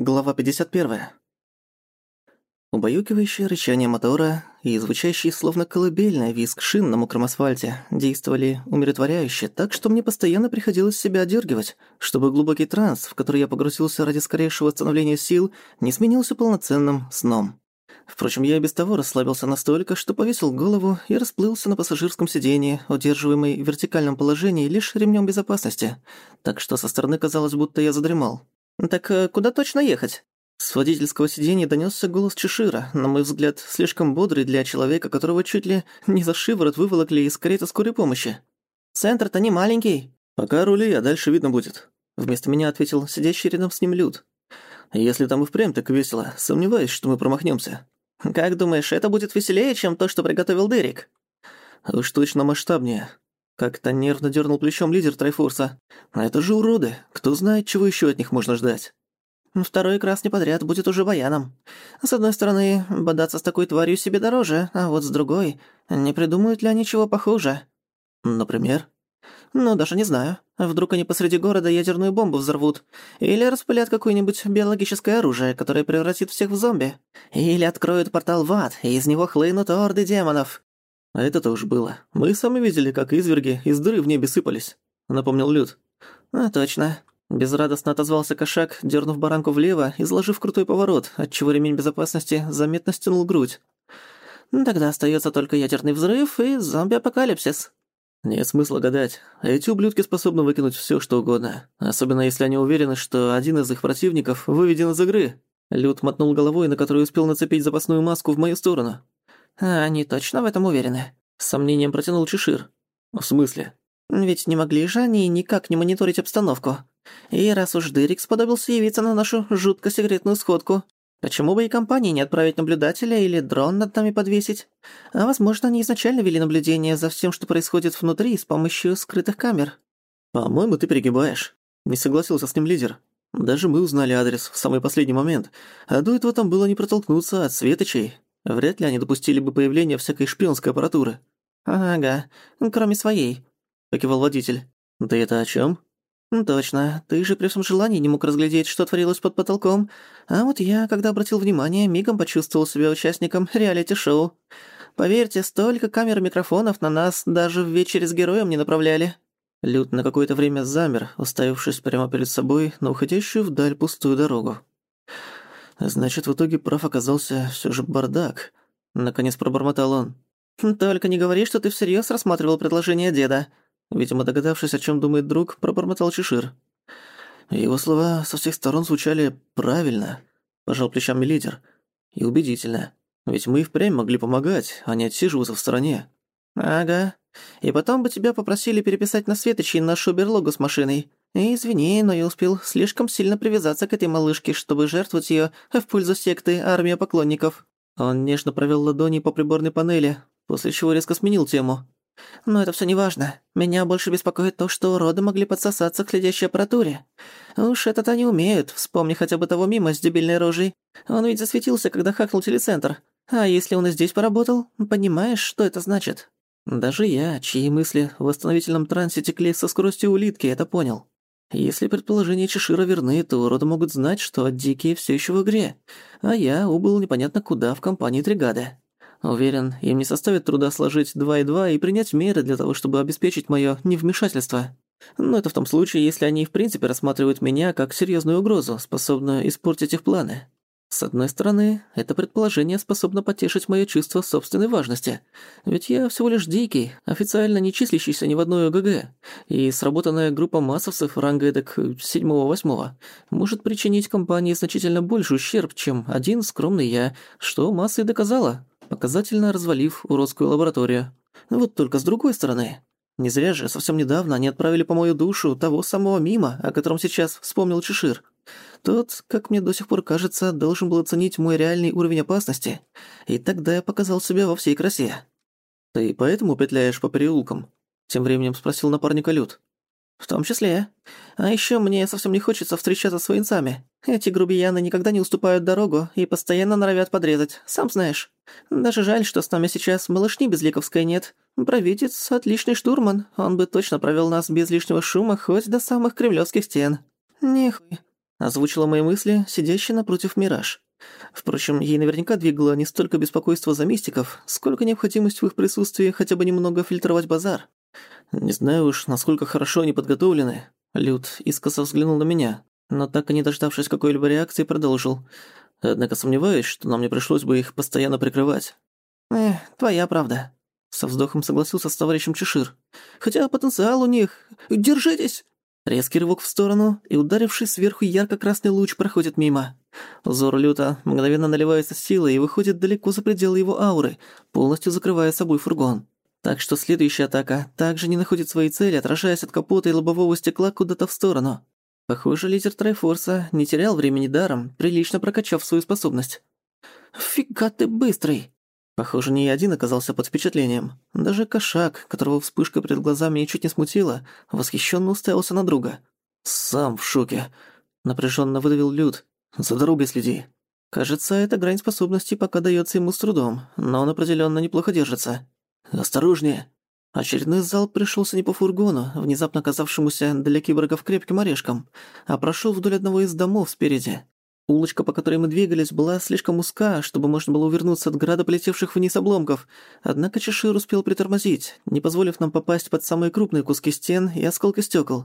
Глава 51. Убаюкивающее рычание мотора и звучащий словно колыбельная визг шин на мокром асфальте действовали умиротворяюще, так что мне постоянно приходилось себя одергивать, чтобы глубокий транс, в который я погрузился ради скорейшего восстановления сил, не сменился полноценным сном. Впрочем, я и без того расслабился настолько, что повесил голову и расплылся на пассажирском сидении, удерживаемый в вертикальном положении лишь ремнем безопасности, так что со стороны казалось, будто я задремал. «Так э, куда точно ехать?» С водительского сиденья донёсся голос Чешира, на мой взгляд, слишком бодрый для человека, которого чуть ли не за шиворот выволокли из кареты скорой помощи. «Центр-то не маленький». «Пока рули, а дальше видно будет», — вместо меня ответил сидящий рядом с ним Люд. «Если там и впрямь так весело, сомневаюсь, что мы промахнёмся». «Как думаешь, это будет веселее, чем то, что приготовил Дерек?» «Уж точно масштабнее», как-то нервно дернул плечом лидер Трайфорса. А это же уроды. Кто знает, чего еще от них можно ждать. Второй не подряд будет уже баяном. С одной стороны, бодаться с такой тварью себе дороже, а вот с другой, не придумают ли они чего похуже? Например? Ну, даже не знаю. Вдруг они посреди города ядерную бомбу взорвут. Или распылят какое-нибудь биологическое оружие, которое превратит всех в зомби. Или откроют портал в ад, и из него хлынут орды демонов. А это-то уж было. Мы сами видели, как изверги из дыры в небе сыпались», — напомнил Люд. «А, точно». Безрадостно отозвался кошак, дернув баранку влево и заложив крутой поворот, отчего ремень безопасности заметно стянул грудь. «Тогда остается только ядерный взрыв и зомби-апокалипсис». Нет смысла гадать. Эти ублюдки способны выкинуть все, что угодно. Особенно если они уверены, что один из их противников выведен из игры. Люд мотнул головой, на которую успел нацепить запасную маску в мою сторону. Они точно в этом уверены? С сомнением протянул Чешир. В смысле? Ведь не могли же они никак не мониторить обстановку. И раз уж Дырик сподобился явиться на нашу жутко секретную сходку, почему бы и компании не отправить наблюдателя или дрон над нами подвесить? А возможно, они изначально вели наблюдение за всем, что происходит внутри с помощью скрытых камер. «По-моему, ты перегибаешь», — не согласился с ним лидер. «Даже мы узнали адрес в самый последний момент, а до этого там было не протолкнуться от светочей, Вряд ли они допустили бы появление всякой шпионской аппаратуры. «Ага, кроме своей», — покивал водитель. «Да это о чём?» «Точно. Ты же при всем желании не мог разглядеть, что творилось под потолком. А вот я, когда обратил внимание, мигом почувствовал себя участником реалити-шоу. Поверьте, столько камер и микрофонов на нас даже в вечере с героем не направляли». Люд на какое-то время замер, уставившись прямо перед собой на уходящую вдаль пустую дорогу. Значит, в итоге прав оказался все же бардак. Наконец пробормотал он. «Только не говори, что ты всерьез рассматривал предложение деда». Видимо, догадавшись, о чем думает друг, пробормотал Чешир. Его слова со всех сторон звучали правильно, пожал плечами лидер. И убедительно. Ведь мы и впрямь могли помогать, а не отсиживаться в стороне. «Ага. И потом бы тебя попросили переписать на Светочи нашу берлогу с машиной. Извини, но я успел слишком сильно привязаться к этой малышке, чтобы жертвовать её в пользу секты «Армия поклонников». Он нежно провёл ладони по приборной панели, после чего резко сменил тему. «Но это всё не важно. Меня больше беспокоит то, что уроды могли подсосаться к следящей аппаратуре. Уж это-то они умеют, вспомни хотя бы того мимо с дебильной рожей. Он ведь засветился, когда хакнул телецентр. А если он и здесь поработал, понимаешь, что это значит?» Даже я, чьи мысли в восстановительном трансе текли со скоростью улитки, это понял. Если предположения Чешира верны, то уроды могут знать, что Дикие все еще в игре, а я убыл непонятно куда в компании Тригады. Уверен, им не составит труда сложить два и два и принять меры для того, чтобы обеспечить мое невмешательство. Но это в том случае, если они в принципе рассматривают меня как серьезную угрозу, способную испортить их планы. С одной стороны, это предположение способно потешить моё чувство собственной важности. Ведь я всего лишь дикий, официально не числящийся ни в одной ОГГ, и сработанная группа массовцев ранга эдак седьмого-восьмого может причинить компании значительно больше ущерб, чем один скромный я, что масса и доказала, показательно развалив уродскую лабораторию. Вот только с другой стороны, не зря же совсем недавно они отправили по мою душу того самого мима, о котором сейчас вспомнил Чешир. Тот, как мне до сих пор кажется, должен был оценить мой реальный уровень опасности, и тогда я показал себя во всей красе. «Ты поэтому петляешь по переулкам?» — тем временем спросил напарника Люд. «В том числе. А ещё мне совсем не хочется встречаться с военцами. Эти грубияны никогда не уступают дорогу и постоянно норовят подрезать, сам знаешь. Даже жаль, что с нами сейчас малышни безликовской нет. Провидец — отличный штурман, он бы точно провёл нас без лишнего шума хоть до самых кремлёвских стен». «Нихуй», Озвучила мои мысли, сидящая напротив Мираж. Впрочем, ей наверняка двигало не столько беспокойство за мистиков, сколько необходимость в их присутствии хотя бы немного фильтровать базар. Не знаю уж, насколько хорошо они подготовлены. Люд искоса взглянул на меня, но так и не дождавшись какой-либо реакции, продолжил. Однако сомневаюсь, что нам не пришлось бы их постоянно прикрывать. «Эх, твоя правда», — со вздохом согласился с товарищем Чешир. «Хотя потенциал у них... Держитесь!» Резкий рывок в сторону, и ударивший сверху ярко-красный луч проходит мимо. Взор люта мгновенно наливается силой и выходит далеко за пределы его ауры, полностью закрывая собой фургон. Так что следующая атака также не находит своей цели, отражаясь от капота и лобового стекла куда-то в сторону. Похоже, лидер Трайфорса не терял времени даром, прилично прокачав свою способность. «Фига ты быстрый!» Похоже, не я один оказался под впечатлением. Даже кошак, которого вспышка перед глазами чуть не смутила, восхищенно уставился на друга. «Сам в шоке», — напряженно выдавил Люд. «За дорогой следи». Кажется, эта грань способностей пока дается ему с трудом, но он определенно неплохо держится. «Осторожнее!» Очередной залп пришелся не по фургону, внезапно оказавшемуся для киборгов крепким орешком, а прошел вдоль одного из домов спереди. Улочка, по которой мы двигались, была слишком узка, чтобы можно было увернуться от града полетевших вниз обломков. Однако Чешир успел притормозить, не позволив нам попасть под самые крупные куски стен и осколки стекол.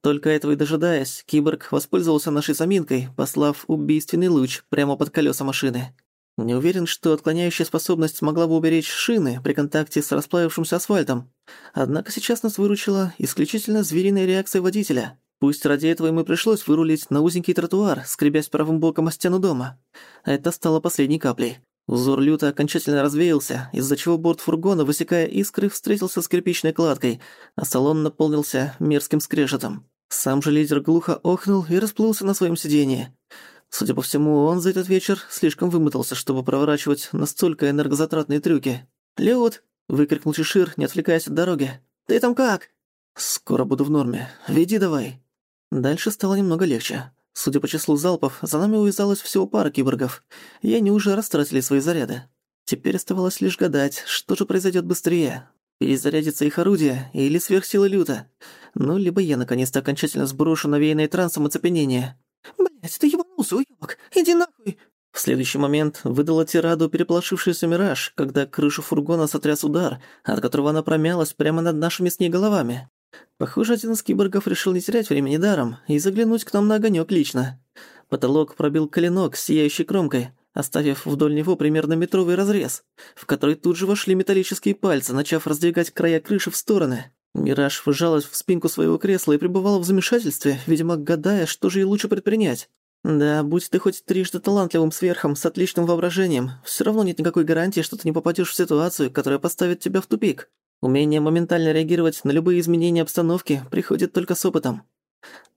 Только этого и дожидаясь, киборг воспользовался нашей заминкой, послав убийственный луч прямо под колеса машины. Не уверен, что отклоняющая способность могла бы уберечь шины при контакте с расплавившимся асфальтом. Однако сейчас нас выручила исключительно звериная реакция водителя. Пусть ради этого ему пришлось вырулить на узенький тротуар, скребясь правым боком о стену дома. Это стало последней каплей. Узор люто окончательно развеялся, из-за чего борт фургона, высекая искры, встретился с кирпичной кладкой, а салон наполнился мерзким скрежетом. Сам же лидер глухо охнул и расплылся на своем сиденье. Судя по всему, он за этот вечер слишком вымотался, чтобы проворачивать настолько энергозатратные трюки. «Люд!» — выкрикнул Чешир, не отвлекаясь от дороги. «Ты там как?» «Скоро буду в норме. Веди давай». Дальше стало немного легче. Судя по числу залпов, за нами увязалось всего пара киборгов, и они уже растратили свои заряды. Теперь оставалось лишь гадать, что же произойдет быстрее. Перезарядится их орудие или сверхсила люта. Ну, либо я наконец-то окончательно сброшу навеянное трансом оцепенение. «Блядь, ты ебанулся, уёбок! Иди нахуй!» В следующий момент выдала тираду переполошившийся мираж, когда крышу фургона сотряс удар, от которого она промялась прямо над нашими с ней головами. Похоже, один из киборгов решил не терять времени даром и заглянуть к нам на огонёк лично. Потолок пробил клинок с сияющей кромкой, оставив вдоль него примерно метровый разрез, в который тут же вошли металлические пальцы, начав раздвигать края крыши в стороны. Мираж вжалась в спинку своего кресла и пребывала в замешательстве, видимо, гадая, что же ей лучше предпринять. Да, будь ты хоть трижды талантливым сверхом с отличным воображением, все равно нет никакой гарантии, что ты не попадешь в ситуацию, которая поставит тебя в тупик. Умение моментально реагировать на любые изменения обстановки приходит только с опытом.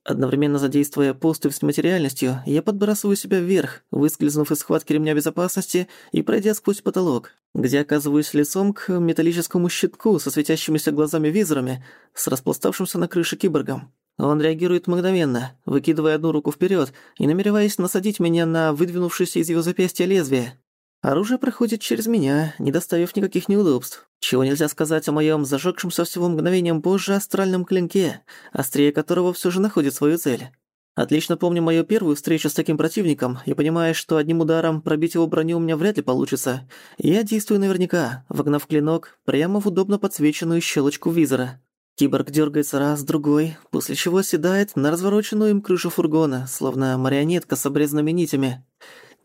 Одновременно задействуя поступь с материальностью, я подбрасываю себя вверх, выскользнув из схватки ремня безопасности и пройдя сквозь потолок, где оказываюсь лицом к металлическому щитку со светящимися глазами-визорами с распластавшимся на крыше киборгом. Он реагирует мгновенно, выкидывая одну руку вперед и намереваясь насадить меня на выдвинувшееся из его запястья лезвие. Оружие проходит через меня, не доставив никаких неудобств. Чего нельзя сказать о моем зажегшемся всего мгновением позже астральном клинке, острее которого все же находит свою цель. Отлично помню мою первую встречу с таким противником и понимая, что одним ударом пробить его броню у меня вряд ли получится, я действую наверняка, вогнав клинок прямо в удобно подсвеченную щелочку визора. Киборг дергается раз, другой, после чего оседает на развороченную им крышу фургона, словно марионетка с обрезанными нитями.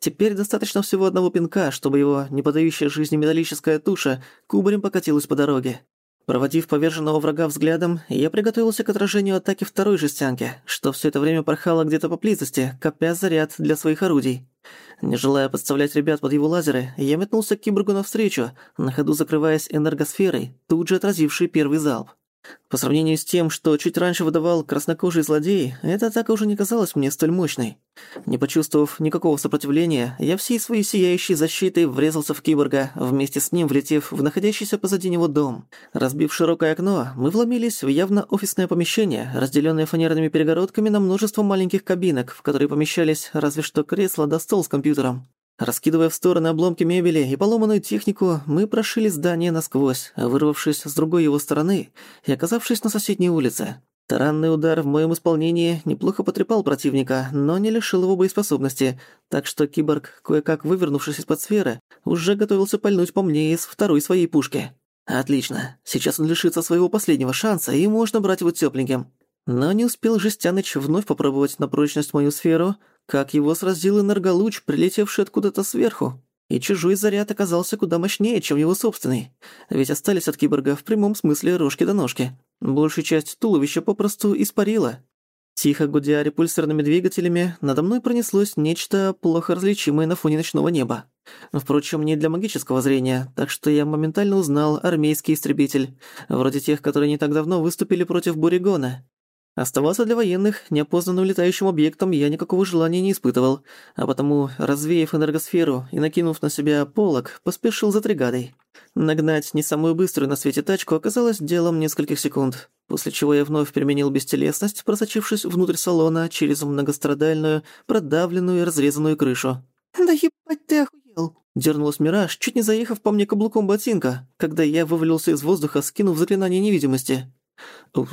Теперь достаточно всего одного пинка, чтобы его не подающая жизни металлическая туша кубарем покатилась по дороге. Проводив поверженного врага взглядом, я приготовился к отражению атаки второй жестянки, что все это время порхало где-то поблизости, копя заряд для своих орудий. Не желая подставлять ребят под его лазеры, я метнулся к киборгу навстречу, на ходу закрываясь энергосферой, тут же отразившей первый залп. По сравнению с тем, что чуть раньше выдавал краснокожий злодей, эта атака уже не казалась мне столь мощной. Не почувствовав никакого сопротивления, я всей своей сияющей защитой врезался в киборга, вместе с ним влетев в находящийся позади него дом. Разбив широкое окно, мы вломились в явно офисное помещение, разделённое фанерными перегородками на множество маленьких кабинок, в которые помещались разве что кресло да стол с компьютером. Раскидывая в стороны обломки мебели и поломанную технику, мы прошили здание насквозь, вырвавшись с другой его стороны и оказавшись на соседней улице. Таранный удар в моем исполнении неплохо потрепал противника, но не лишил его боеспособности, так что киборг, кое-как вывернувшись из-под сферы, уже готовился пальнуть по мне из второй своей пушки. Отлично. Сейчас он лишится своего последнего шанса, и можно брать его тёпленьким. Но не успел Жестяныч вновь попробовать на прочность мою сферу, как его сразил энерголуч, прилетевший откуда-то сверху. И чужой заряд оказался куда мощнее, чем его собственный. Ведь остались от киборга в прямом смысле рожки до ножки. Большую часть туловища попросту испарила. Тихо гудя репульсорными двигателями, надо мной пронеслось нечто плохо различимое на фоне ночного неба. Впрочем, не для магического зрения, так что я моментально узнал армейский истребитель, вроде тех, которые не так давно выступили против Буригона. Оставаться для военных неопознанным летающим объектом я никакого желания не испытывал, а потому, развеяв энергосферу и накинув на себя полог, поспешил за тригадой. Нагнать не самую быструю на свете тачку оказалось делом нескольких секунд, после чего я вновь применил бестелесность, просочившись внутрь салона через многострадальную, продавленную и разрезанную крышу. «Да ебать ты охуел!» Дернулась Мираж, чуть не заехав по мне каблуком ботинка, когда я вывалился из воздуха, скинув заклинание невидимости.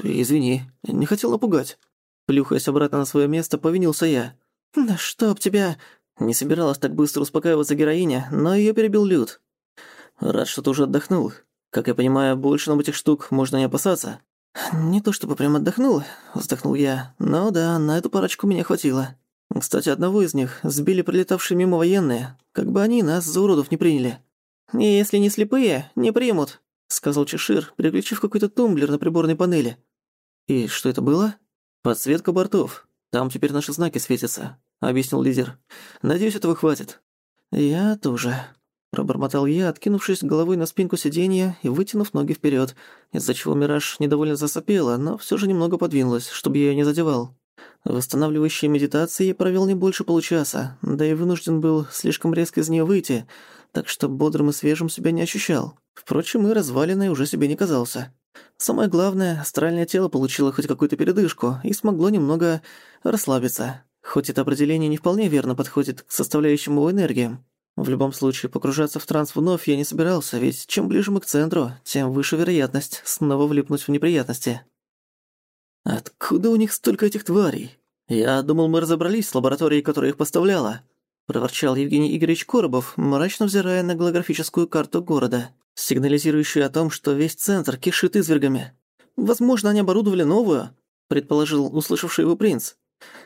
«Извини, не хотел напугать». Плюхаясь обратно на свое место, повинился я. «Да чтоб тебя...» Не собиралась так быстро успокаиваться героиня, но ее перебил Люд. «Рад, что ты уже отдохнул. Как я понимаю, больше нам этих штук можно не опасаться». «Не то чтобы прям отдохнул», — вздохнул я. «Но да, на эту парочку меня хватило. Кстати, одного из них сбили прилетавшие мимо военные. Как бы они нас за уродов не приняли. Если не слепые, не примут», — сказал Чешир, переключив какой-то тумблер на приборной панели. «И что это было?» «Подсветка бортов. Там теперь наши знаки светятся», — объяснил лидер. «Надеюсь, этого хватит». «Я тоже», — пробормотал я, откинувшись головой на спинку сиденья и вытянув ноги вперед, из-за чего Мираж недовольно засопела, но все же немного подвинулась, чтобы я её не задевал. Восстанавливающие медитации я провел не больше получаса, да и вынужден был слишком резко из нее выйти, так что бодрым и свежим себя не ощущал. Впрочем, и разваленный уже себе не казался. Самое главное, астральное тело получило хоть какую-то передышку и смогло немного расслабиться. Хоть это определение не вполне верно подходит к составляющим его энергиям. В любом случае, погружаться в транс вновь я не собирался, ведь чем ближе мы к центру, тем выше вероятность снова влипнуть в неприятности. «Откуда у них столько этих тварей? Я думал, мы разобрались с лабораторией, которая их поставляла», проворчал Евгений Игоревич Коробов, мрачно взирая на голографическую карту города, сигнализирующую о том, что весь центр кишит извергами. «Возможно, они оборудовали новую», — предположил услышавший его принц.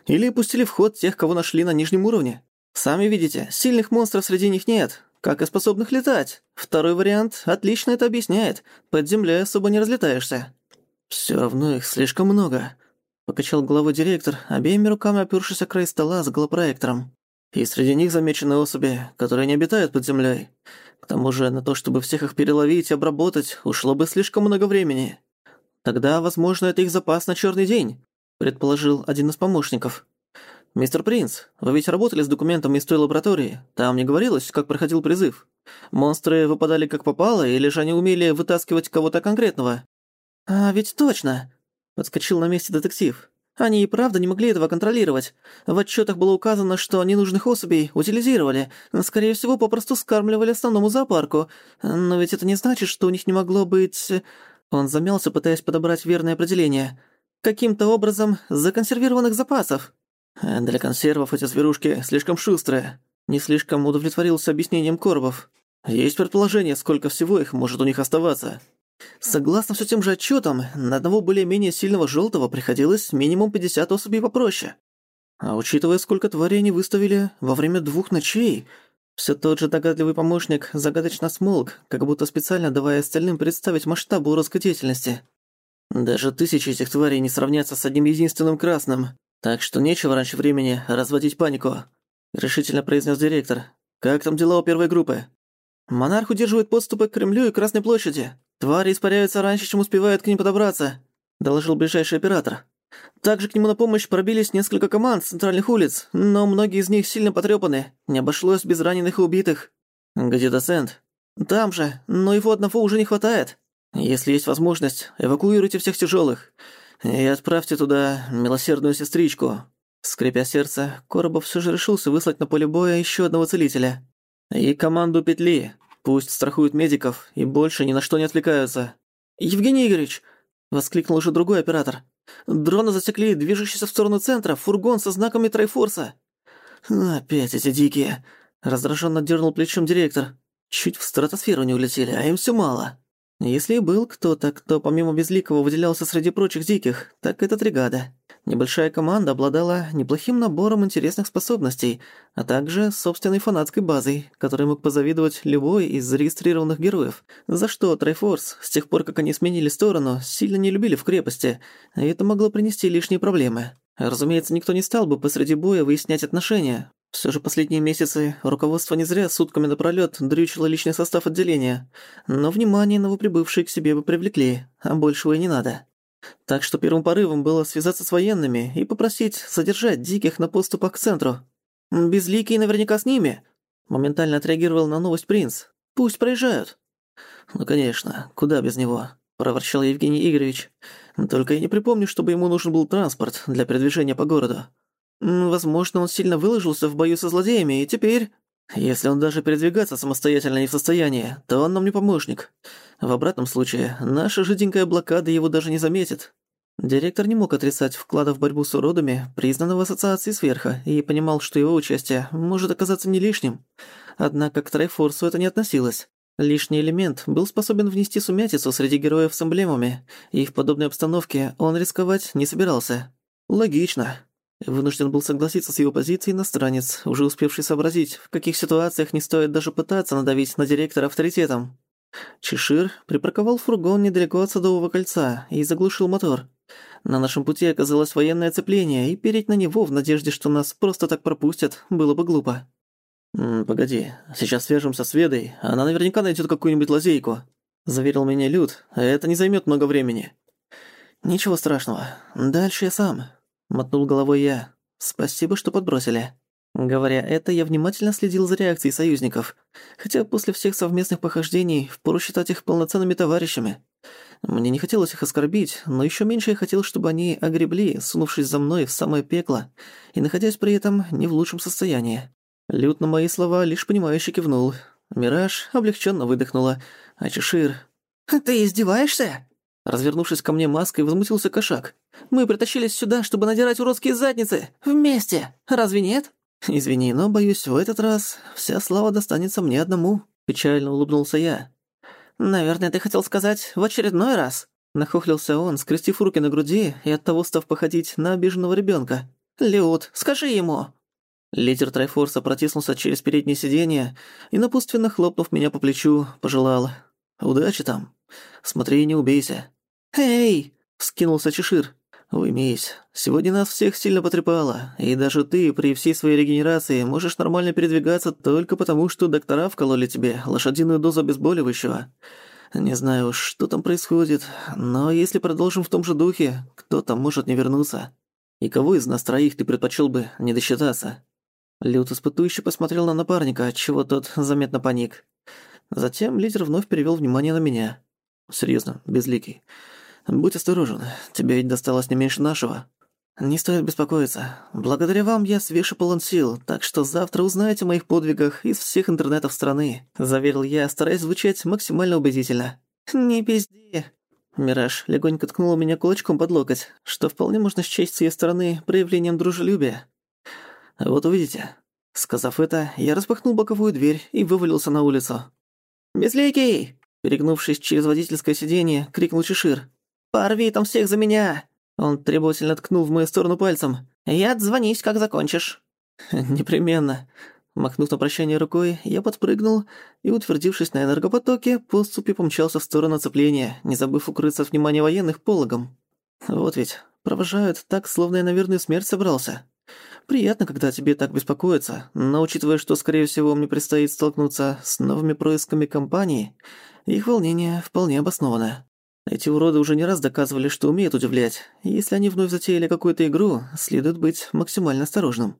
«Или пустили в ход тех, кого нашли на нижнем уровне. Сами видите, сильных монстров среди них нет, как и способных летать. Второй вариант отлично это объясняет. Под землей особо не разлетаешься». «Всё равно их слишком много», — покачал головой директор, обеими руками опёршись о край стола с голопроектором. И среди них замечены особи, которые не обитают под землей. К тому же на то, чтобы всех их переловить и обработать, ушло бы слишком много времени. Тогда, возможно, это их запас на черный день, предположил один из помощников. «Мистер Принц, вы ведь работали с документами из той лаборатории. Там не говорилось, как проходил призыв. Монстры выпадали как попало, или же они умели вытаскивать кого-то конкретного?» «А ведь точно!» — подскочил на месте детектив. Они и правда не могли этого контролировать. В отчетах было указано, что ненужных особей утилизировали. Скорее всего, попросту скармливали основному зоопарку. Но ведь это не значит, что у них не могло быть... Он замялся, пытаясь подобрать верное определение. Каким-то образом законсервированных запасов. Для консервов эти зверушки слишком шустрые. Не слишком удовлетворился объяснением Коробов. Есть предположение, сколько всего их может у них оставаться. Согласно все тем же отчетам, на одного более-менее сильного желтого приходилось минимум 50 особей попроще. А учитывая, сколько тварей они выставили во время двух ночей, все тот же догадливый помощник загадочно смолк, как будто специально давая остальным представить масштаб уродской деятельности. Даже тысячи этих тварей не сравнятся с одним единственным красным, так что нечего раньше времени разводить панику, решительно произнес директор. Как там дела у первой группы? Монарх удерживает подступы к Кремлю и Красной площади. «Твари испаряются раньше, чем успевают к ним подобраться», — доложил ближайший оператор. «Также к нему на помощь пробились несколько команд с центральных улиц, но многие из них сильно потрёпаны. Не обошлось без раненых и убитых». «Где доцент?» «Там же, но его одного уже не хватает. Если есть возможность, эвакуируйте всех тяжелых и отправьте туда милосердную сестричку». Скрипя сердце, Коробов все же решился выслать на поле боя еще одного целителя. «И команду петли. Пусть страхуют медиков и больше ни на что не отвлекаются. «Евгений Игоревич!» — воскликнул уже другой оператор. Дроны засекли движущийся в сторону центра фургон со знаками Трайфорса. Опять эти дикие. Раздраженно дернул плечом директор. Чуть в стратосферу не улетели, а им все мало. Если и был кто-то, кто помимо Безликого выделялся среди прочих диких, так это Тригада. Небольшая команда обладала неплохим набором интересных способностей, а также собственной фанатской базой, которой мог позавидовать любой из зарегистрированных героев, за что Трайфорс, с тех пор, как они сменили сторону, сильно не любили в крепости, и это могло принести лишние проблемы. Разумеется, никто не стал бы посреди боя выяснять отношения, все же последние месяцы руководство не зря сутками напролёт дрючило личный состав отделения, но внимание новоприбывшие к себе бы привлекли, а большего и не надо. Так что первым порывом было связаться с военными и попросить задержать диких на поступах к центру. «Безликий наверняка с ними», — моментально отреагировал на новость принц. «Пусть проезжают». «Ну, конечно, куда без него?» — проворчал Евгений Игоревич. «Только я не припомню, чтобы ему нужен был транспорт для передвижения по городу». Возможно, он сильно выложился в бою со злодеями, и теперь... Если он даже передвигаться самостоятельно не в состоянии, то он нам не помощник. В обратном случае, наша жиденькая блокада его даже не заметит. Директор не мог отрицать вклада в борьбу с уродами, признанного ассоциацией сверха, и понимал, что его участие может оказаться не лишним. Однако к Трайфорсу это не относилось. Лишний элемент был способен внести сумятицу среди героев с эмблемами, и в подобной обстановке он рисковать не собирался. Логично. Вынужден был согласиться с его позицией иностранец, уже успевший сообразить, в каких ситуациях не стоит даже пытаться надавить на директора авторитетом. Чешир припарковал фургон недалеко от Садового кольца и заглушил мотор. На нашем пути оказалось военное оцепление, и переть на него в надежде, что нас просто так пропустят, было бы глупо. «М -м, «Погоди, сейчас свяжемся с Ведой, она наверняка найдет какую-нибудь лазейку», — заверил меня Люд, — «это не займет много времени». «Ничего страшного, дальше я сам», Мотнул головой я. «Спасибо, что подбросили». Говоря это, я внимательно следил за реакцией союзников, хотя после всех совместных похождений впору считать их полноценными товарищами. Мне не хотелось их оскорбить, но ещё меньше я хотел, чтобы они огребли, сунувшись за мной в самое пекло, и находясь при этом не в лучшем состоянии. Лют на мои слова лишь понимающе кивнул. Мираж облегчённо выдохнула, а Чешир... «Ты издеваешься?» Развернувшись ко мне маской, возмутился кошак. «Мы притащились сюда, чтобы надирать уродские задницы! Вместе! Разве нет?» «Извини, но, боюсь, в этот раз вся слава достанется мне одному», — печально улыбнулся я. «Наверное, ты хотел сказать в очередной раз?» Нахохлился он, скрестив руки на груди и оттого став походить на обиженного ребёнка. «Леот, скажи ему!» Лидер Трайфорса протиснулся через переднее сиденье и, напутственно хлопнув меня по плечу, пожелал «Удачи там! Смотри, не убейся!» «Эй!» — вскинулся Чешир. «Уймись. Сегодня нас всех сильно потрепало, и даже ты при всей своей регенерации можешь нормально передвигаться только потому, что доктора вкололи тебе лошадиную дозу обезболивающего. Не знаю уж, что там происходит, но если продолжим в том же духе, кто там может не вернуться? И кого из нас троих ты предпочел бы не досчитаться?» Лют испытующе посмотрел на напарника, отчего тот заметно паник. Затем лидер вновь перевёл внимание на меня. «Серьёзно, безликий. Будь осторожен, тебе ведь досталось не меньше нашего». «Не стоит беспокоиться. Благодаря вам я свеже полон сил, так что завтра узнаете о моих подвигах из всех интернетов страны», — заверил я, стараясь звучать максимально убедительно. «Не пизди». Мираж легонько ткнула меня кулачком под локоть, что вполне можно счесть с её стороны проявлением дружелюбия. «Вот увидите». Сказав это, я распахнул боковую дверь и вывалился на улицу. «Безликий!» Перегнувшись через водительское сиденье, крикнул Чешир. «Порви там всех за меня!» Он требовательно ткнул в мою сторону пальцем. «Я отзвонись, как закончишь». «Непременно». Махнув на прощание рукой, я подпрыгнул и, утвердившись на энергопотоке, поступи помчался в сторону оцепления, не забыв укрыться от внимания военных пологом. Вот ведь, провожают так, словно я на верную смерть собрался. Приятно, когда тебе так беспокоятся, но учитывая, что, скорее всего, мне предстоит столкнуться с новыми происками компании, их волнение вполне обосновано. Эти уроды уже не раз доказывали, что умеют удивлять. Если они вновь затеяли какую-то игру, следует быть максимально осторожным.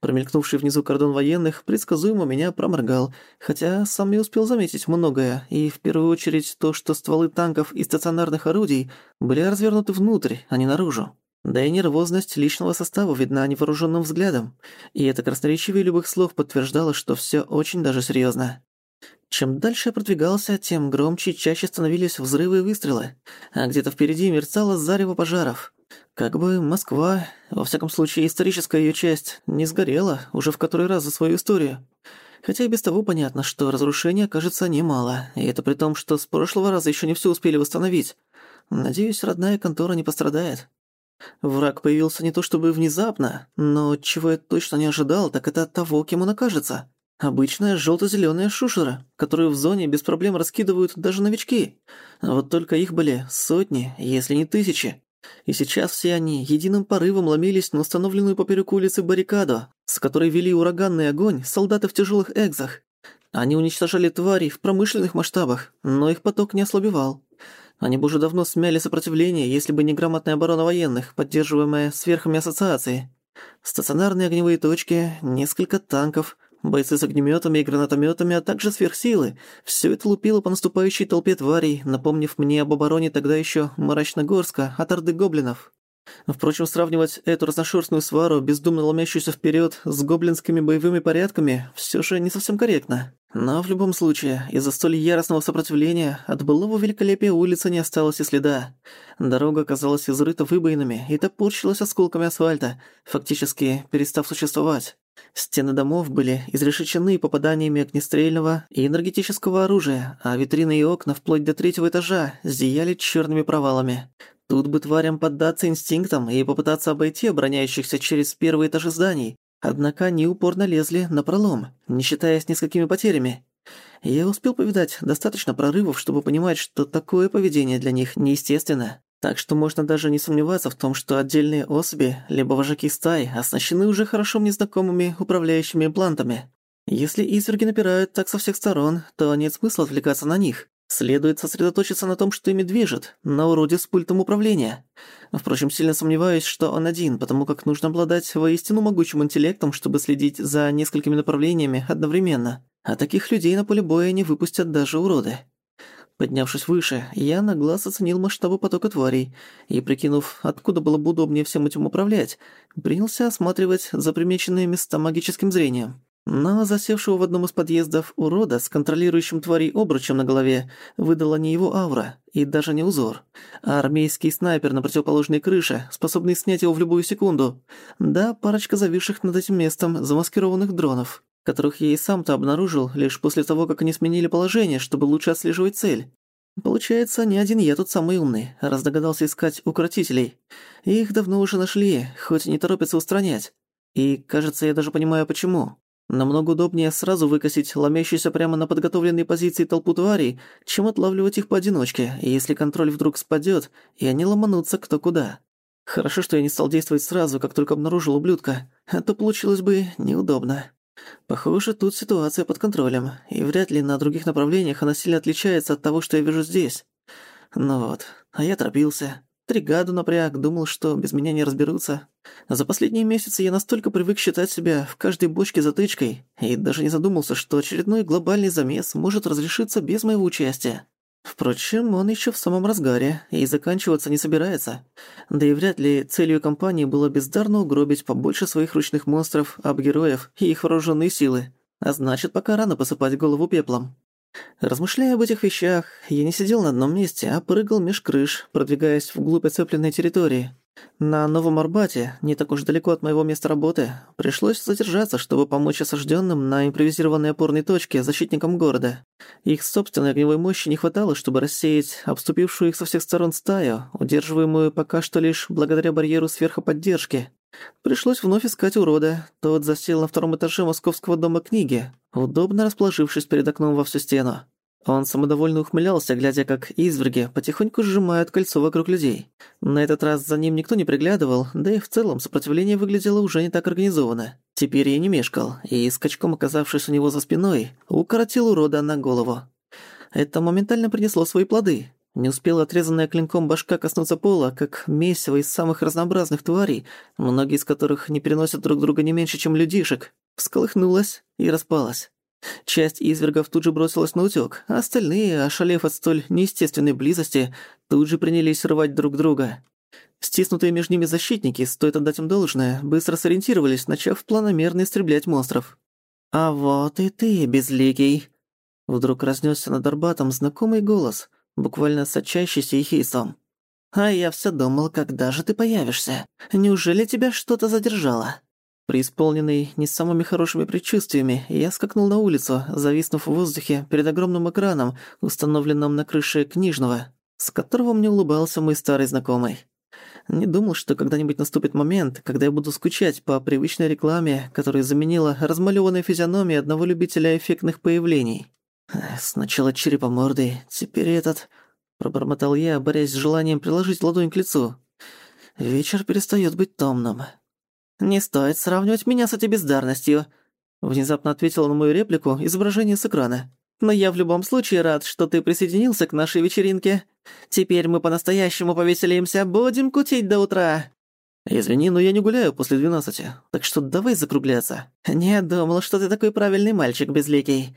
Промелькнувший внизу кордон военных предсказуемо меня проморгал, хотя сам не успел заметить многое, и в первую очередь то, что стволы танков и стационарных орудий были развернуты внутрь, а не наружу. Да и нервозность личного состава видна невооруженным взглядом, и это красноречивее любых слов подтверждало, что все очень даже серьезно. Чем дальше я продвигался, тем громче и чаще становились взрывы и выстрелы, а где-то впереди мерцало зарево пожаров. Как бы Москва, во всяком случае историческая её часть, не сгорела уже в который раз за свою историю. Хотя и без того понятно, что разрушения, кажется, немало, и это при том, что с прошлого раза ещё не всё успели восстановить. Надеюсь, родная контора не пострадает. Враг появился не то чтобы внезапно, но чего я точно не ожидал, так это того, кем он окажется. Обычная желто-зеленая шушера, которую в зоне без проблем раскидывают даже новички. Вот только их были сотни, если не тысячи. И сейчас все они единым порывом ломились на установленную поперек улицы баррикаду, с которой вели ураганный огонь солдаты в тяжелых экзах. Они уничтожали тварей в промышленных масштабах, но их поток не ослабевал. Они бы уже давно смяли сопротивление, если бы не грамотная оборона военных, поддерживаемая сверхами ассоциации. Стационарные огневые точки, несколько танков – Бойцы с огнеметами и гранатометами, а также сверхсилы. Все это лупило по наступающей толпе тварей, напомнив мне об обороне тогда еще Мрачногорска от орды гоблинов. Впрочем, сравнивать эту разношерстную свару, бездумно ломящуюся вперед, с гоблинскими боевыми порядками, все же не совсем корректно. Но в любом случае, из-за столь яростного сопротивления от былого великолепия улицы не осталось и следа. Дорога оказалась изрыта выбоинами и топорщилась осколками асфальта, фактически перестав существовать. Стены домов были изрешечены попаданиями огнестрельного и энергетического оружия, а витрины и окна вплоть до третьего этажа зияли черными провалами. Тут бы тварям поддаться инстинктам и попытаться обойти обороняющихся через первые этажи зданий, однако они упорно лезли на пролом, не считаясь несколькими потерями. Я успел повидать достаточно прорывов, чтобы понимать, что такое поведение для них неестественно. Так что можно даже не сомневаться в том, что отдельные особи, либо вожаки стаи, оснащены уже хорошо мне знакомыми управляющими имплантами. Если изверги напирают так со всех сторон, то нет смысла отвлекаться на них. Следует сосредоточиться на том, что ими движет, на уроде с пультом управления. Впрочем, сильно сомневаюсь, что он один, потому как нужно обладать воистину могучим интеллектом, чтобы следить за несколькими направлениями одновременно. А таких людей на поле боя не выпустят даже уроды. Поднявшись выше, я на глаз оценил масштабы потока тварей и, прикинув, откуда было бы удобнее всем этим управлять, принялся осматривать запримеченные места магическим зрением. Но засевшего в одном из подъездов урода с контролирующим тварей обручем на голове выдала не его аура и даже не узор, а армейский снайпер на противоположной крыше, способный снять его в любую секунду. Да, парочка зависших над этим местом замаскированных дронов, которых я и сам-то обнаружил лишь после того, как они сменили положение, чтобы лучше отслеживать цель. Получается, не один я тут самый умный, раз догадался искать укротителей. Их давно уже нашли, хоть и не торопятся устранять. И, кажется, я даже понимаю, почему. Намного удобнее сразу выкосить ломящуюся прямо на подготовленные позиции толпу тварей, чем отлавливать их поодиночке, если контроль вдруг спадёт, и они ломанутся кто куда. Хорошо, что я не стал действовать сразу, как только обнаружил ублюдка, а то получилось бы неудобно. Похоже, тут ситуация под контролем, и вряд ли на других направлениях она сильно отличается от того, что я вижу здесь. Ну вот, а я торопился. Тригаду напряг, думал, что без меня не разберутся. За последние месяцы я настолько привык считать себя в каждой бочке затычкой, и даже не задумался, что очередной глобальный замес может разрешиться без моего участия. Впрочем, он еще в самом разгаре и заканчиваться не собирается. Да и вряд ли целью компании было бездарно угробить побольше своих ручных монстров, абгероев и их вооруженные силы. А значит, пока рано посыпать голову пеплом. Размышляя об этих вещах, я не сидел на одном месте, а прыгал меж крыш, продвигаясь вглубь оцепленной территории. На Новом Арбате, не так уж далеко от моего места работы, пришлось задержаться, чтобы помочь осажденным на импровизированной опорной точке защитникам города. Их собственной огневой мощи не хватало, чтобы рассеять обступившую их со всех сторон стаю, удерживаемую пока что лишь благодаря барьеру сверхоподдержки. Пришлось вновь искать урода. Тот засел на втором этаже московского дома книги, удобно расположившись перед окном во всю стену. Он самодовольно ухмылялся, глядя, как изверги потихоньку сжимают кольцо вокруг людей. На этот раз за ним никто не приглядывал, да и в целом сопротивление выглядело уже не так организованно. Теперь я не мешкал, и, скачком оказавшись у него за спиной, укоротил урода на голову. Это моментально принесло свои плоды. Не успела отрезанная клинком башка коснуться пола, как месиво из самых разнообразных тварей, многие из которых не переносят друг друга не меньше, чем людишек, всколыхнулась и распалась. Часть извергов тут же бросилась на утёк, а остальные, ошалев от столь неестественной близости, тут же принялись рвать друг друга. Стиснутые между ними защитники, стоит отдать им должное, быстро сориентировались, начав планомерно истреблять монстров. «А вот и ты, безликий!» Вдруг разнесся над Арбатом знакомый голос, буквально сочащийся ехейством. «А я все думал, когда же ты появишься? Неужели тебя что-то задержало?» Преисполненный не самыми хорошими предчувствиями, я скакнул на улицу, зависнув в воздухе перед огромным экраном, установленным на крыше книжного, с которого мне улыбался мой старый знакомый. Не думал, что когда-нибудь наступит момент, когда я буду скучать по привычной рекламе, которая заменила размалёванной физиономией одного любителя эффектных появлений. Сначала черепомордый, теперь этот... Пробормотал я, борясь с желанием приложить ладонь к лицу. Вечер перестаёт быть томным. «Не стоит сравнивать меня с этой бездарностью», — внезапно ответила на мою реплику изображение с экрана. «Но я в любом случае рад, что ты присоединился к нашей вечеринке. Теперь мы по-настоящему повеселимся, будем кутить до утра». «Извини, но я не гуляю после двенадцати, так что давай закругляться». «Не думал, что ты такой правильный мальчик, безликий».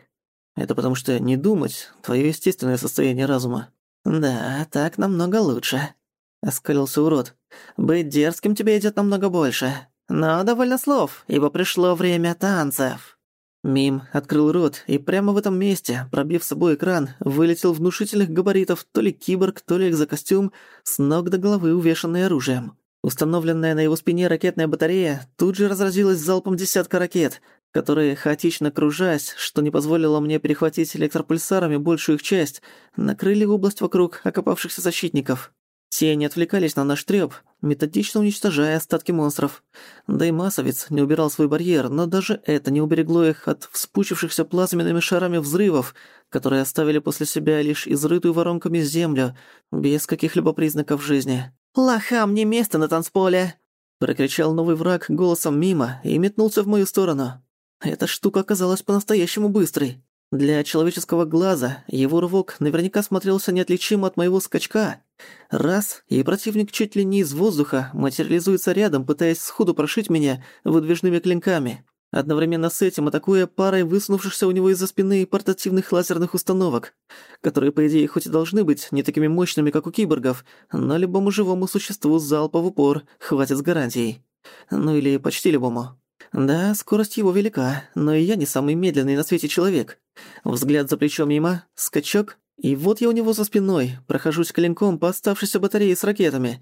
«Это потому что не думать — твоё естественное состояние разума». «Да, так намного лучше», — оскалился урод. «Быть дерзким тебе идёт намного больше. Но довольно слов, ибо пришло время танцев». Мим открыл рот, и прямо в этом месте, пробив собой экран, вылетел внушительных габаритов то ли киборг, то ли экзокостюм, с ног до головы увешанный оружием. Установленная на его спине ракетная батарея тут же разразилась залпом десятка ракет, которые, хаотично кружась, что не позволило мне перехватить электропульсарами большую их часть, накрыли область вокруг окопавшихся защитников. Те не отвлекались на наш трёп, методично уничтожая остатки монстров. Да и массовец не убирал свой барьер, но даже это не уберегло их от вспучившихся плазменными шарами взрывов, которые оставили после себя лишь изрытую воронками землю, без каких-либо признаков жизни. «Лохам не место на танцполе!» Прокричал новый враг голосом мимо и метнулся в мою сторону. Эта штука оказалась по-настоящему быстрой. Для человеческого глаза его рывок наверняка смотрелся неотличимо от моего скачка. Раз, и противник чуть ли не из воздуха материализуется рядом, пытаясь сходу прошить меня выдвижными клинками. Одновременно с этим атакуя парой высунувшихся у него из-за спины портативных лазерных установок, которые, по идее, хоть и должны быть не такими мощными, как у киборгов, но любому живому существу залпа в упор хватит с гарантией. Ну или почти любому. Да, скорость его велика, но и я не самый медленный на свете человек. Взгляд за плечо мимо, скачок, и вот я у него за спиной, прохожусь клинком по оставшейся батарее с ракетами.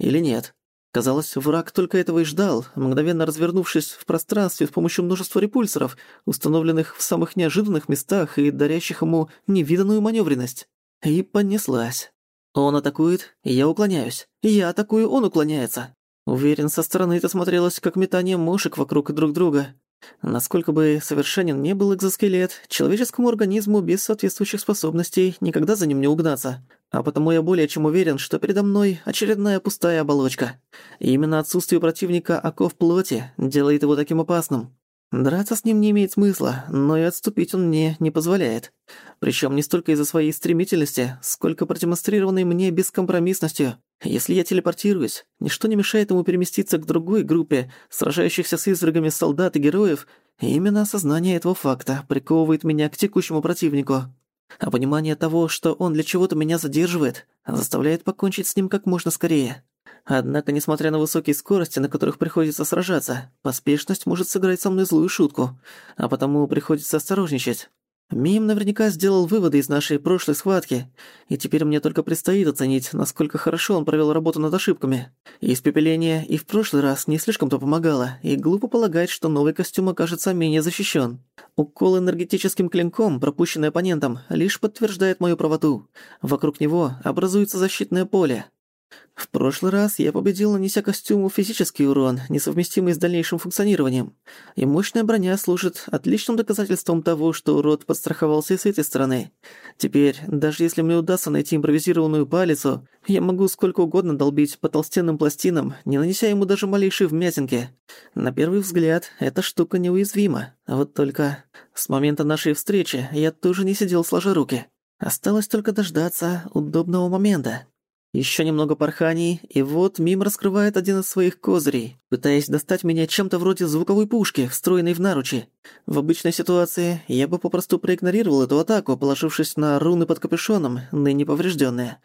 Или нет? Казалось, враг только этого и ждал, мгновенно развернувшись в пространстве с помощью множества репульсоров, установленных в самых неожиданных местах и дарящих ему невиданную маневренность. И понеслась. Он атакует, я уклоняюсь. Я атакую, он уклоняется. Уверен, со стороны это смотрелось как метание мушек вокруг друг друга. Насколько бы совершенен не был экзоскелет, человеческому организму без соответствующих способностей никогда за ним не угнаться. А потому я более чем уверен, что передо мной очередная пустая оболочка. И именно отсутствие противника оков плоти делает его таким опасным. Драться с ним не имеет смысла, но и отступить он мне не позволяет. Причем не столько из-за своей стремительности, сколько продемонстрированной мне бескомпромиссностью. Если я телепортируюсь, ничто не мешает ему переместиться к другой группе, сражающихся с изрыгами солдат и героев, и именно осознание этого факта приковывает меня к текущему противнику. А понимание того, что он для чего-то меня задерживает, заставляет покончить с ним как можно скорее. Однако, несмотря на высокие скорости, на которых приходится сражаться, поспешность может сыграть со мной злую шутку, а потому приходится осторожничать. Мим наверняка сделал выводы из нашей прошлой схватки, и теперь мне только предстоит оценить, насколько хорошо он провел работу над ошибками. Испепеление и в прошлый раз не слишком-то помогало, и глупо полагать, что новый костюм окажется менее защищен. Укол энергетическим клинком, пропущенный оппонентом, лишь подтверждает мою правоту. Вокруг него образуется защитное поле, в прошлый раз я победил, нанеся костюму физический урон, несовместимый с дальнейшим функционированием. И мощная броня служит отличным доказательством того, что урод подстраховался и с этой стороны. Теперь, даже если мне удастся найти импровизированную палицу, я могу сколько угодно долбить по толстенным пластинам, не нанеся ему даже малейшей вмятинки. На первый взгляд, эта штука неуязвима. Вот только с момента нашей встречи я тоже не сидел сложа руки. Осталось только дождаться удобного момента. Еще немного порханий, и вот Мим раскрывает один из своих козырей, пытаясь достать меня чем-то вроде звуковой пушки, встроенной в наручи. В обычной ситуации я бы попросту проигнорировал эту атаку, положившись на руны под капюшоном, ныне поврежденные.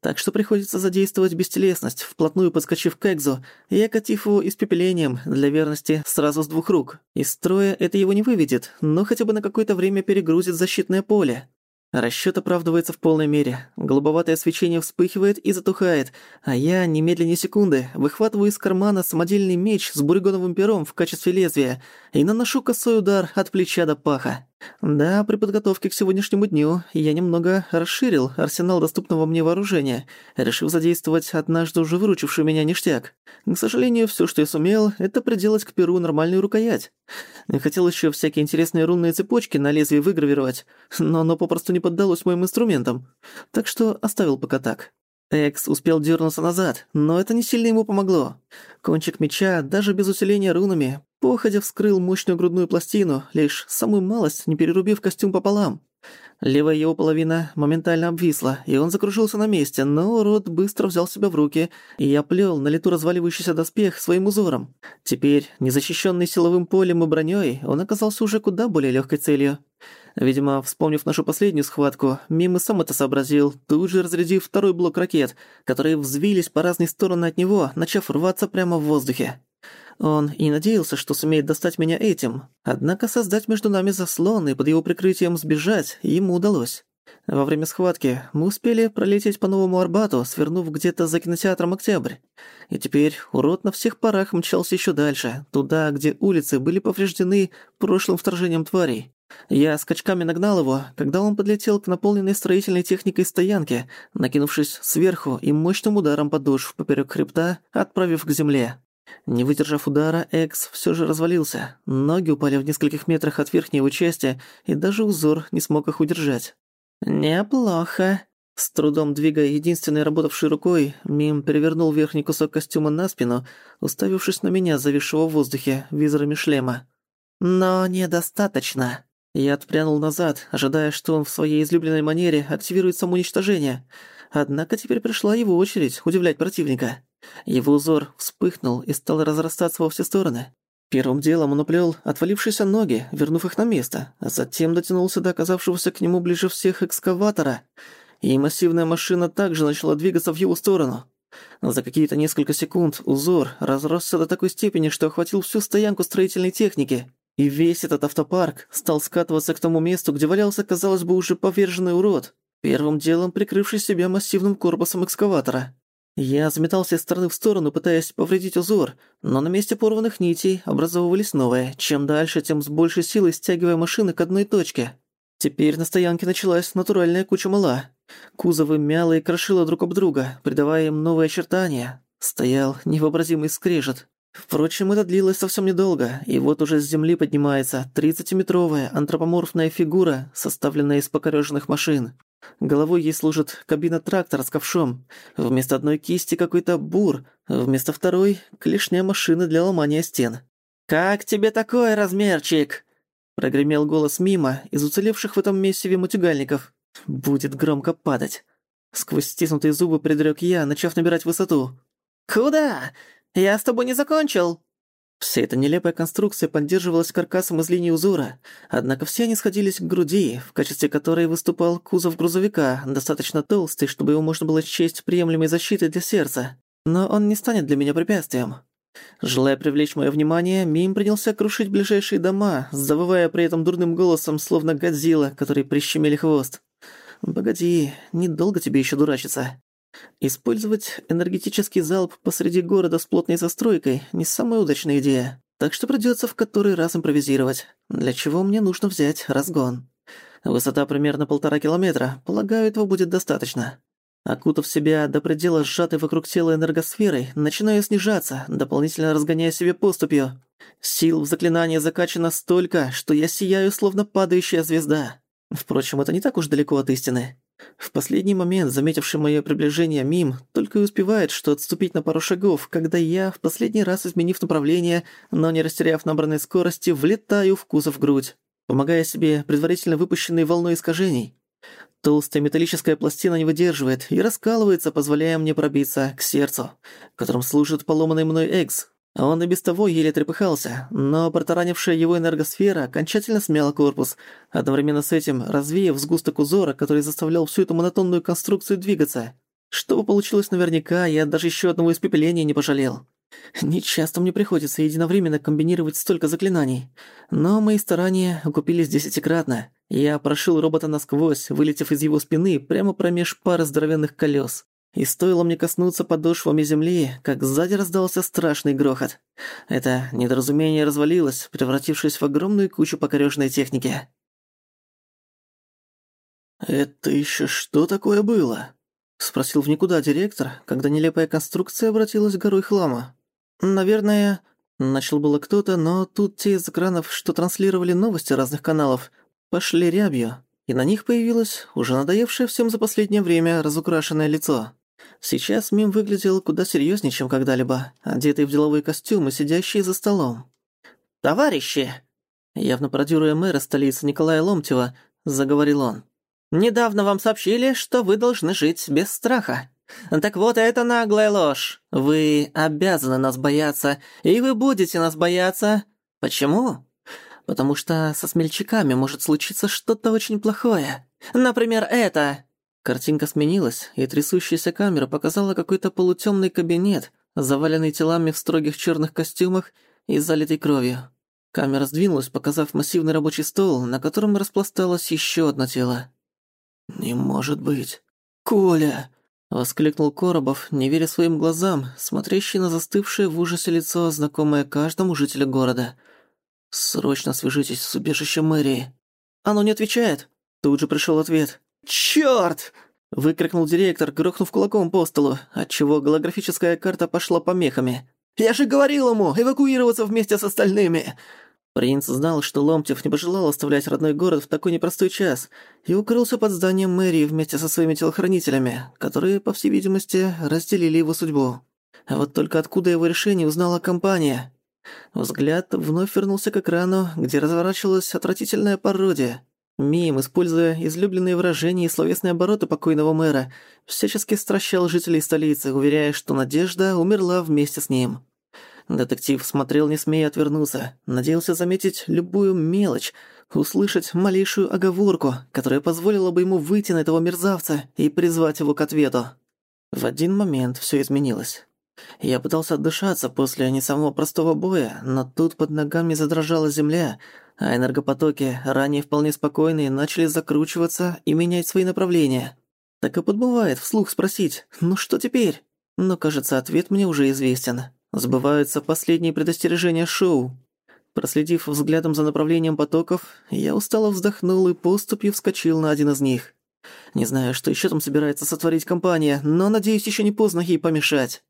так что приходится задействовать бестелесность, вплотную подскочив к Экзу и окатив его испепелением для верности сразу с двух рук. Из строя это его не выведет, но хотя бы на какое-то время перегрузит защитное поле. Расчёт оправдывается в полной мере. Голубоватое свечение вспыхивает и затухает, а я, немедленно секунды, выхватываю из кармана самодельный меч с бургоновым пером в качестве лезвия и наношу косой удар от плеча до паха. Да, при подготовке к сегодняшнему дню я немного расширил арсенал доступного мне вооружения, решив задействовать однажды уже выручивший меня ништяк. К сожалению, всё, что я сумел, это приделать к перу нормальную рукоять. Хотел ещё всякие интересные рунные цепочки на лезвие выгравировать, но оно попросту не поддалось моим инструментам. Так что оставил пока так. Экс успел дернуться назад, но это не сильно ему помогло. Кончик меча, даже без усиления рунами, походя вскрыл мощную грудную пластину, лишь самую малость, не перерубив костюм пополам. Левая его половина моментально обвисла, и он закружился на месте, но урод быстро взял себя в руки, и я плел на лету разваливающийся доспех своим узором. Теперь, незащищенный силовым полем и броней, он оказался уже куда более легкой целью. Видимо, вспомнив нашу последнюю схватку, Мим и сам это сообразил, тут же разрядив второй блок ракет, которые взвились по разные стороны от него, начав рваться прямо в воздухе. Он и надеялся, что сумеет достать меня этим, однако создать между нами заслон и под его прикрытием сбежать ему удалось. Во время схватки мы успели пролететь по Новому Арбату, свернув где-то за кинотеатром «Октябрь». И теперь урод на всех парах мчался еще дальше, туда, где улицы были повреждены прошлым вторжением тварей. Я скачками нагнал его, когда он подлетел к наполненной строительной техникой стоянке, накинувшись сверху и мощным ударом подошв поперек хребта, отправив к земле. Не выдержав удара, Экс все же развалился. Ноги упали в нескольких метрах от верхней его части, и даже узор не смог их удержать. «Неплохо». С трудом двигая единственной работавшей рукой, Мим перевернул верхний кусок костюма на спину, уставившись на меня, зависшего в воздухе, визорами шлема. «Но недостаточно». Я отпрянул назад, ожидая, что он в своей излюбленной манере активирует самоуничтожение. Однако теперь пришла его очередь удивлять противника. Его узор вспыхнул и стал разрастаться во все стороны. Первым делом он уплел отвалившиеся ноги, вернув их на место, а затем дотянулся до оказавшегося к нему ближе всех экскаватора, и массивная машина также начала двигаться в его сторону. За какие-то несколько секунд узор разросся до такой степени, что охватил всю стоянку строительной техники. И весь этот автопарк стал скатываться к тому месту, где валялся, казалось бы, уже поверженный урод, первым делом прикрывший себя массивным корпусом экскаватора. Я заметался из стороны в сторону, пытаясь повредить узор, но на месте порванных нитей образовывались новые, чем дальше, тем с большей силой стягивая машины к одной точке. Теперь на стоянке началась натуральная куча мала. Кузовы мяло и крошило друг об друга, придавая им новые очертания. Стоял невообразимый скрежет. Впрочем, это длилось совсем недолго, и вот уже с земли поднимается тридцатиметровая антропоморфная фигура, составленная из покорёженных машин. Головой ей служит кабина трактора с ковшом. Вместо одной кисти какой-то бур, вместо второй — клешня машины для ломания стен. «Как тебе такой размерчик?» Прогремел голос мимо из уцелевших в этом месиве мутюгальников. «Будет громко падать». Сквозь стиснутые зубы предрёк я, начав набирать высоту. «Куда? Я с тобой не закончил!» Вся эта нелепая конструкция поддерживалась каркасом из линии узора, однако все они сходились к груди, в качестве которой выступал кузов грузовика, достаточно толстый, чтобы его можно было счесть приемлемой защитой для сердца. Но он не станет для меня препятствием. Желая привлечь мое внимание, Мим принялся крушить ближайшие дома, завывая при этом дурным голосом, словно Годзилла, который прищемили хвост. «Погоди, недолго тебе еще дурачиться. Использовать энергетический залп посреди города с плотной застройкой – не самая удачная идея. Так что придётся в который раз импровизировать, для чего мне нужно взять разгон. Высота примерно полтора километра, полагаю, этого будет достаточно. Окутав себя до предела сжатой вокруг тела энергосферой, начинаю снижаться, дополнительно разгоняя себе поступью. Сил в заклинании закачано столько, что я сияю, словно падающая звезда. Впрочем, это не так уж далеко от истины. В последний момент, заметивший моё приближение Мим, только и успевает, что отступить на пару шагов, когда я, в последний раз изменив направление, но не растеряв набранной скорости, влетаю в кузов грудь, помогая себе предварительно выпущенной волной искажений. Толстая металлическая пластина не выдерживает и раскалывается, позволяя мне пробиться к сердцу, которым служит поломанный мной экс, он и без того еле трепыхался, но протаранившая его энергосфера окончательно смяла корпус, одновременно с этим развеяв сгусток узора, который заставлял всю эту монотонную конструкцию двигаться. Чтобы получилось наверняка, я даже ещё одного испепеления не пожалел. Не часто мне приходится единовременно комбинировать столько заклинаний, но мои старания окупились десятикратно. Я прошил робота насквозь, вылетев из его спины прямо промеж пары здоровенных колес. И стоило мне коснуться подошвами земли, как сзади раздался страшный грохот. Это недоразумение развалилось, превратившись в огромную кучу покорёженной техники. «Это ещё что такое было?» — спросил в никуда директор, когда нелепая конструкция обратилась горой хлама. «Наверное...» — начал было кто-то, но тут те из экранов, что транслировали новости разных каналов, пошли рябью, и на них появилось уже надоевшее всем за последнее время разукрашенное лицо. Сейчас Мим выглядел куда серьёзнее, чем когда-либо, одетый в деловой костюм и сидящий за столом. «Товарищи!» Явно пародируя мэра столицы Николая Ломтева, заговорил он. «Недавно вам сообщили, что вы должны жить без страха. Так вот, это наглая ложь. Вы обязаны нас бояться, и вы будете нас бояться. Почему? Потому что со смельчаками может случиться что-то очень плохое. Например, это. Картинка сменилась, и трясущаяся камера показала какой-то полутемный кабинет, заваленный телами в строгих черных костюмах и залитый кровью. Камера сдвинулась, показав массивный рабочий стол, на котором распласталось еще одно тело. «Не может быть. Коля!» Воскликнул Коробов, не веря своим глазам, смотрящий на застывшее в ужасе лицо, знакомое каждому жителю города. «Срочно свяжитесь с убежищем мэрии». «Оно не отвечает?» Тут же пришел ответ. «Чёрт!» — выкрикнул директор, грохнув кулаком по столу, отчего голографическая карта пошла помехами. «Я же говорил ему эвакуироваться вместе с остальными!» Принц знал, что Ломтев не пожелал оставлять родной город в такой непростой час и укрылся под зданием мэрии вместе со своими телохранителями, которые, по всей видимости, разделили его судьбу. А вот только откуда его решение узнала компания? Взгляд вновь вернулся к экрану, где разворачивалась отвратительная пародия. Мим, используя излюбленные выражения и словесные обороты покойного мэра, всячески стращал жителей столицы, уверяя, что Надежда умерла вместе с ним. Детектив смотрел, не смея отвернуться, надеялся заметить любую мелочь, услышать малейшую оговорку, которая позволила бы ему выйти на этого мерзавца и призвать его к ответу. В один момент всё изменилось. Я пытался отдышаться после не самого простого боя, но тут под ногами задрожала земля, а энергопотоки, ранее вполне спокойные, начали закручиваться и менять свои направления. Так и подбывает вслух спросить «Ну что теперь?» Но, кажется, ответ мне уже известен. Сбываются последние предостережения шоу. Проследив взглядом за направлением потоков, я устало вздохнул и поступью вскочил на один из них. Не знаю, что еще там собирается сотворить компания, но надеюсь, еще не поздно ей помешать.